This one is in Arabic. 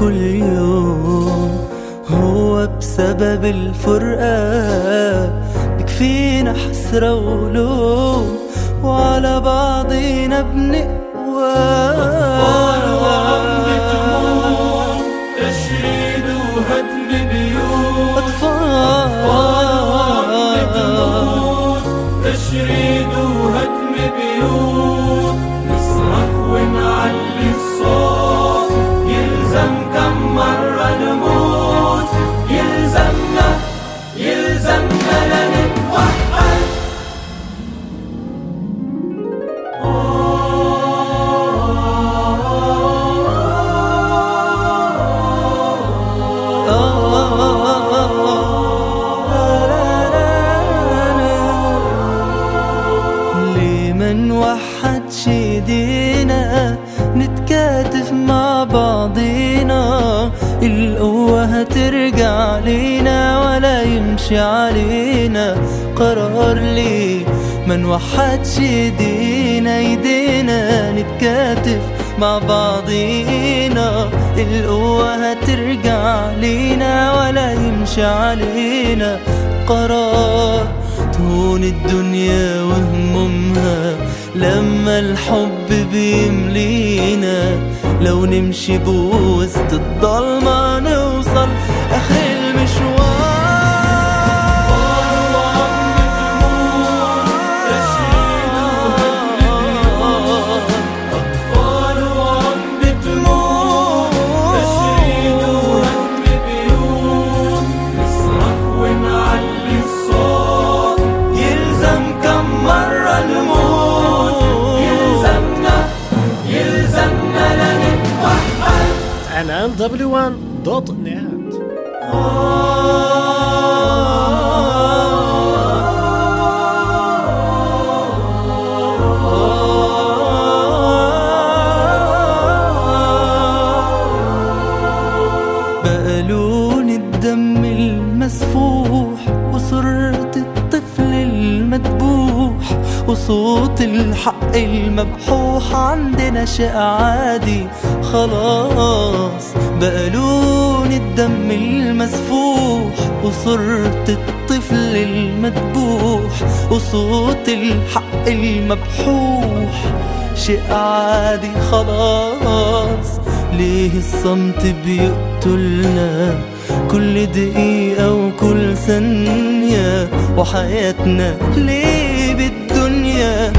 كل يوم. هو بسبب الفرقة بكفينا حسرة ولوم وعلى بعضينا بنقوى. تشريد وهدم بيوت. نوحدش ايدينا نتكاتف مع بعضينا. القوة هترجع لينا ولا يمشي علينا. قرار ليه ما نوحدش ايدينا ايدينا نتكاتف مع بعضينا. القوة هترجع لينا ولا يمشي علينا. قرار تهون الدنيا وهمومها. لما الحب بيملينا لو نمشي بوسط الضلمة نوصل آخر nrw1.net بقى لون الدم المسفوح وصورة الطفل المذبوح وصوت الحق المبحوح عندنا شيء عادي خلاص. بقى لون الدم المسفوح وصورة الطفل المذبوح وصوت الحق المبحوح. شيء عادي خلاص ليه الصمت بيقتلنا؟ كل دقيقة وكل ثانية وحياتنا ليه بالدنيا؟